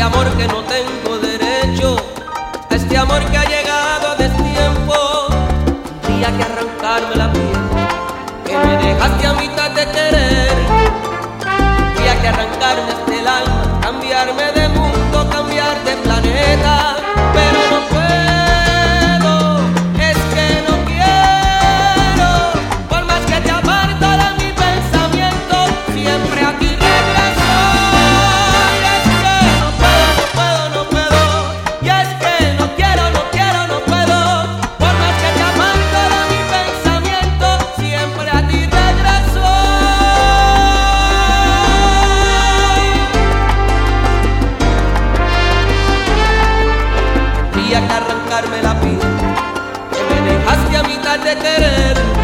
este amor que no tengo derecho, a este amor que ha llegado a destiempo, día que arrancarme la piel, que me dejaste a mitad de querer, día que arrancarme este el alma, cambiarme de arrancarme la piel. Que me dejaste a mitad de querer